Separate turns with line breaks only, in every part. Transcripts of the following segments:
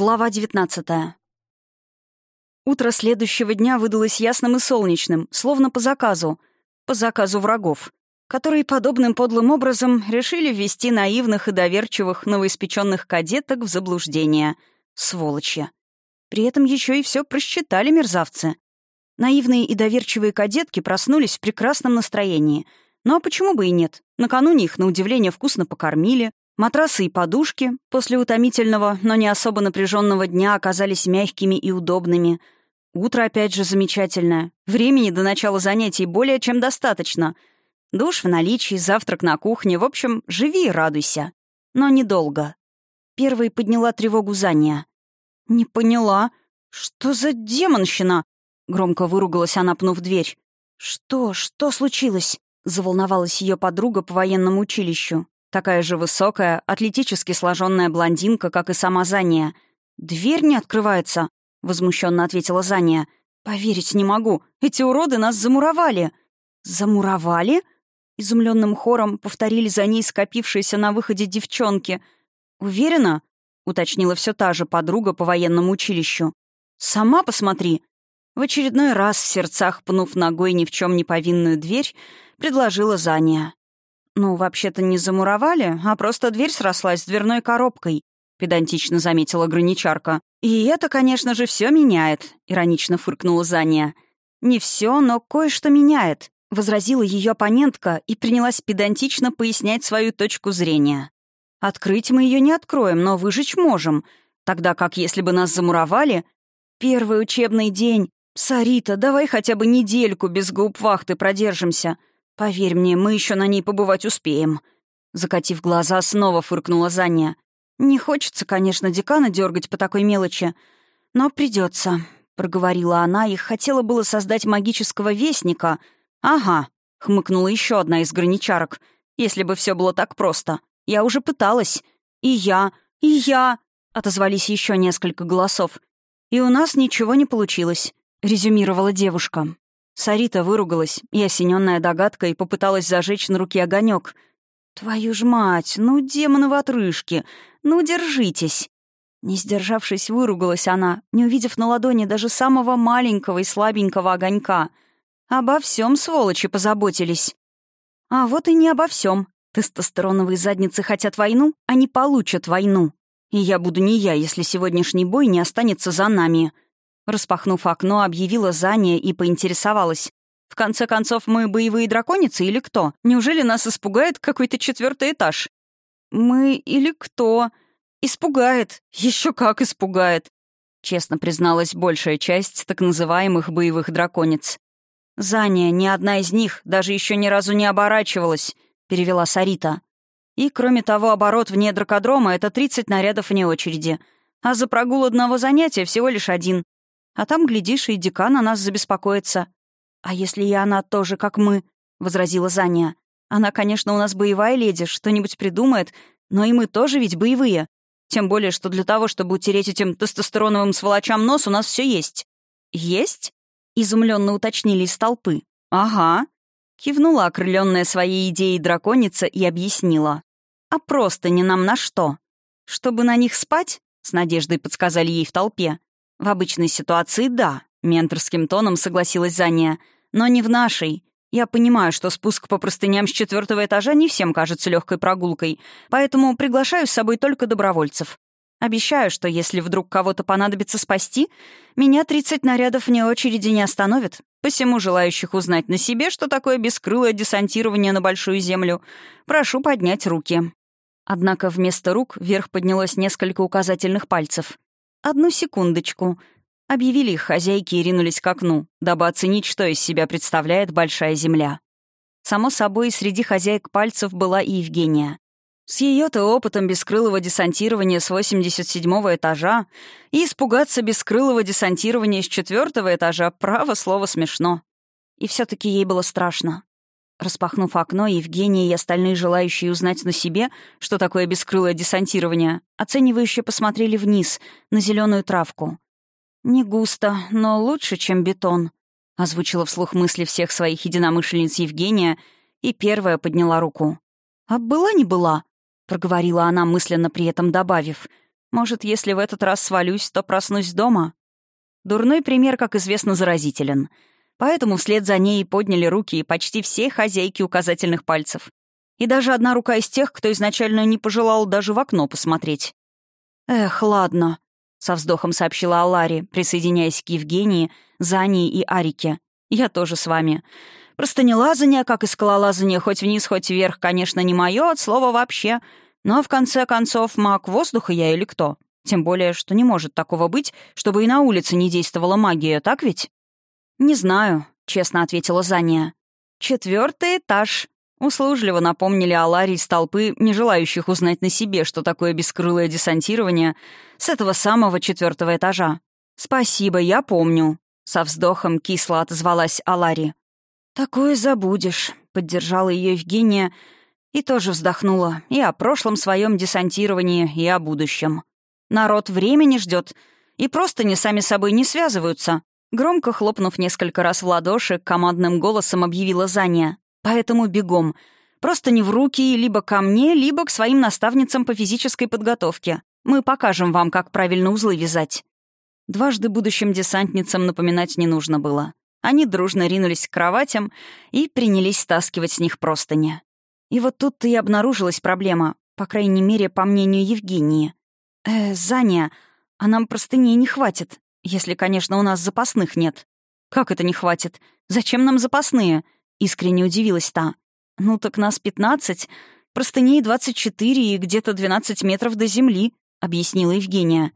Глава 19 Утро следующего дня выдалось ясным и солнечным, словно по заказу. По заказу врагов, которые подобным подлым образом решили ввести наивных и доверчивых новоиспеченных кадеток в заблуждение. Сволочи. При этом еще и все просчитали мерзавцы. Наивные и доверчивые кадетки проснулись в прекрасном настроении. Ну а почему бы и нет? Накануне их, на удивление, вкусно покормили, Матрасы и подушки после утомительного, но не особо напряженного дня оказались мягкими и удобными. Утро опять же замечательное. Времени до начала занятий более чем достаточно. Душ в наличии, завтрак на кухне. В общем, живи и радуйся. Но недолго. Первой подняла тревогу Заня. «Не поняла. Что за демонщина?» Громко выругалась она, пнув дверь. «Что? Что случилось?» Заволновалась ее подруга по военному училищу. Такая же высокая, атлетически сложенная блондинка, как и сама Зания. «Дверь не открывается», — возмущенно ответила Зания. «Поверить не могу. Эти уроды нас замуровали». «Замуровали?» Изумленным хором повторили за ней скопившиеся на выходе девчонки. «Уверена?» — уточнила все та же подруга по военному училищу. «Сама посмотри». В очередной раз, в сердцах пнув ногой ни в чем не повинную дверь, предложила Зания. «Ну, вообще-то не замуровали, а просто дверь срослась с дверной коробкой», — педантично заметила граничарка. «И это, конечно же, все меняет», — иронично фыркнула Заня. «Не все, но кое-что меняет», — возразила ее оппонентка и принялась педантично пояснять свою точку зрения. «Открыть мы ее не откроем, но выжечь можем, тогда как если бы нас замуровали...» «Первый учебный день. Сарита, давай хотя бы недельку без губ-вахты продержимся», «Поверь мне, мы еще на ней побывать успеем». Закатив глаза, снова фыркнула Заня. «Не хочется, конечно, декана дергать по такой мелочи, но придется, проговорила она и хотела было создать магического вестника. «Ага», — хмыкнула еще одна из граничарок. «Если бы все было так просто. Я уже пыталась. И я, и я», — отозвались еще несколько голосов. «И у нас ничего не получилось», — резюмировала девушка. Сарита выругалась и, осененная догадкой, попыталась зажечь на руке огонек. «Твою ж мать! Ну, демоны в отрыжке! Ну, держитесь!» Не сдержавшись, выругалась она, не увидев на ладони даже самого маленького и слабенького огонька. Обо всем сволочи позаботились. А вот и не обо всем. Тестостероновые задницы хотят войну, они получат войну. И я буду не я, если сегодняшний бой не останется за нами. Распахнув окно, объявила Заня и поинтересовалась. «В конце концов, мы боевые драконицы или кто? Неужели нас испугает какой-то четвертый этаж?» «Мы или кто?» «Испугает. Еще как испугает», — честно призналась большая часть так называемых боевых драконец. «Заня, ни одна из них даже еще ни разу не оборачивалась», — перевела Сарита. «И, кроме того, оборот вне дракодрома — это 30 нарядов вне очереди, а за прогул одного занятия всего лишь один. А там, глядишь, и декан о нас забеспокоится. А если и она тоже, как мы?» — возразила Заня. «Она, конечно, у нас боевая леди, что-нибудь придумает, но и мы тоже ведь боевые. Тем более, что для того, чтобы утереть этим тестостероновым сволочам нос, у нас все есть». «Есть?» — изумленно уточнили из толпы. «Ага», — кивнула окрыленная своей идеей драконица и объяснила. «А просто не нам на что? Чтобы на них спать?» — с надеждой подсказали ей в толпе. «В обычной ситуации — да», — менторским тоном согласилась Заня. «Но не в нашей. Я понимаю, что спуск по простыням с четвертого этажа не всем кажется легкой прогулкой, поэтому приглашаю с собой только добровольцев. Обещаю, что если вдруг кого-то понадобится спасти, меня 30 нарядов вне очереди не остановят. Посему желающих узнать на себе, что такое бескрылое десантирование на Большую Землю, прошу поднять руки». Однако вместо рук вверх поднялось несколько указательных пальцев. «Одну секундочку». Объявили их хозяйки и ринулись к окну, дабы оценить, что из себя представляет большая земля. Само собой, среди хозяек пальцев была и Евгения. С ее-то опытом бескрылого десантирования с 87-го этажа и испугаться бескрылого десантирования с четвертого этажа, право слово, смешно. И все таки ей было страшно. Распахнув окно, Евгения и остальные желающие узнать на себе, что такое бескрылое десантирование, оценивающе посмотрели вниз, на зеленую травку. «Не густо, но лучше, чем бетон», — озвучила вслух мысли всех своих единомышленниц Евгения и первая подняла руку. «А была не была?» — проговорила она, мысленно при этом добавив. Может, если в этот раз свалюсь, то проснусь дома? Дурной пример, как известно, заразителен. Поэтому вслед за ней подняли руки и почти все хозяйки указательных пальцев. И даже одна рука из тех, кто изначально не пожелал даже в окно посмотреть. «Эх, ладно», — со вздохом сообщила Алари, присоединяясь к Евгении, Зане и Арике. «Я тоже с вами. Просто не лазание, как и скалолазание, хоть вниз, хоть вверх, конечно, не мое от слова вообще. Но, в конце концов, маг воздуха я или кто? Тем более, что не может такого быть, чтобы и на улице не действовала магия, так ведь?» «Не знаю», — честно ответила Заня. «Четвертый этаж», — услужливо напомнили Аларий из толпы, не желающих узнать на себе, что такое бескрылое десантирование, с этого самого четвертого этажа. «Спасибо, я помню», — со вздохом кисло отозвалась Алари. «Такое забудешь», — поддержала ее Евгения и тоже вздохнула и о прошлом своем десантировании, и о будущем. «Народ времени ждет, и просто не сами собой не связываются», громко хлопнув несколько раз в ладоши, командным голосом объявила Заня. «Поэтому бегом. Просто не в руки, либо ко мне, либо к своим наставницам по физической подготовке. Мы покажем вам, как правильно узлы вязать». Дважды будущим десантницам напоминать не нужно было. Они дружно ринулись к кроватям и принялись стаскивать с них простыни. И вот тут-то и обнаружилась проблема, по крайней мере, по мнению Евгении. «Э, Заня, а нам простыней не хватит, если, конечно, у нас запасных нет». «Как это не хватит? Зачем нам запасные?» — искренне удивилась та. «Ну так нас пятнадцать, простыней двадцать четыре и где-то двенадцать метров до земли», — объяснила Евгения.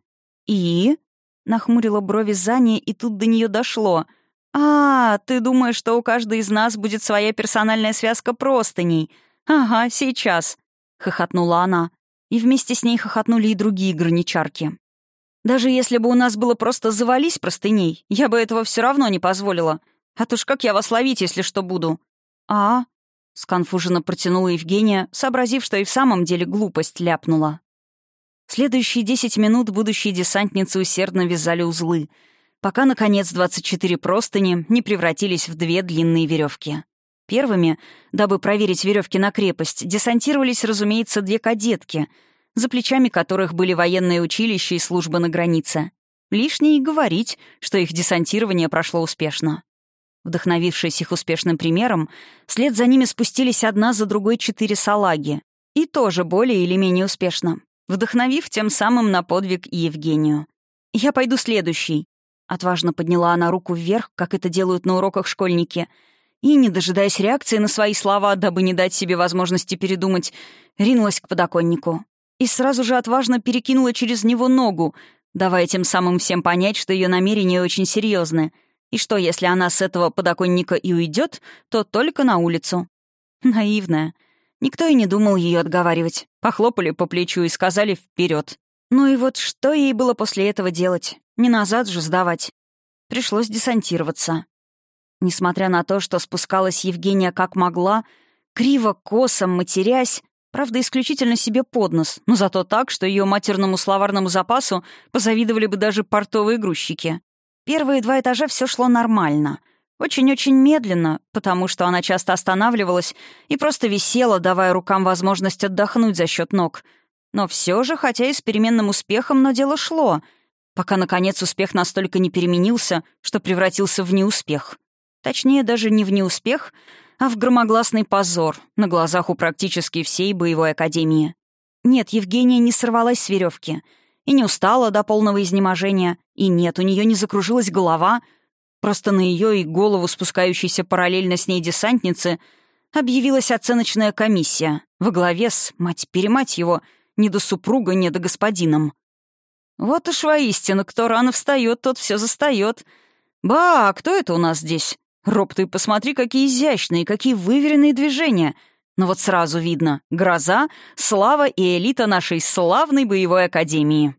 «И?» — нахмурила брови Заня, и тут до нее дошло — «А, ты думаешь, что у каждой из нас будет своя персональная связка простыней? Ага, сейчас», — хохотнула она. И вместе с ней хохотнули и другие граничарки. «Даже если бы у нас было просто завались простыней, я бы этого все равно не позволила. А то ж как я вас ловить, если что буду?» «А?» — сконфуженно протянула Евгения, сообразив, что и в самом деле глупость ляпнула. Следующие десять минут будущие десантницы усердно вязали узлы — пока, наконец, 24 простыни не превратились в две длинные веревки. Первыми, дабы проверить веревки на крепость, десантировались, разумеется, две кадетки, за плечами которых были военное училище и служба на границе. Лишнее и говорить, что их десантирование прошло успешно. Вдохновившись их успешным примером, вслед за ними спустились одна за другой четыре салаги. И тоже более или менее успешно, вдохновив тем самым на подвиг Евгению. «Я пойду следующий», Отважно подняла она руку вверх, как это делают на уроках школьники, и, не дожидаясь реакции на свои слова, дабы не дать себе возможности передумать, ринулась к подоконнику. И сразу же отважно перекинула через него ногу, давая тем самым всем понять, что ее намерения очень серьезны, и что, если она с этого подоконника и уйдет, то только на улицу. Наивная. Никто и не думал ее отговаривать. Похлопали по плечу и сказали вперед. Ну и вот что ей было после этого делать? Не назад же сдавать. Пришлось десантироваться. Несмотря на то, что спускалась Евгения как могла, криво, косом, матерясь, правда, исключительно себе под нос, но зато так, что ее матерному словарному запасу позавидовали бы даже портовые грузчики. Первые два этажа все шло нормально. Очень-очень медленно, потому что она часто останавливалась и просто висела, давая рукам возможность отдохнуть за счет ног. Но все же, хотя и с переменным успехом, но дело шло — пока, наконец, успех настолько не переменился, что превратился в неуспех. Точнее, даже не в неуспех, а в громогласный позор на глазах у практически всей боевой академии. Нет, Евгения не сорвалась с веревки и не устала до полного изнеможения, и нет, у нее не закружилась голова, просто на ее и голову спускающейся параллельно с ней десантницы объявилась оценочная комиссия во главе с, мать-перемать его, не до супруга, не до господином. Вот уж воистину, кто рано встает, тот все застает. Ба, а кто это у нас здесь? Роб, ты посмотри, какие изящные, какие выверенные движения. Но вот сразу видно — гроза, слава и элита нашей славной боевой академии.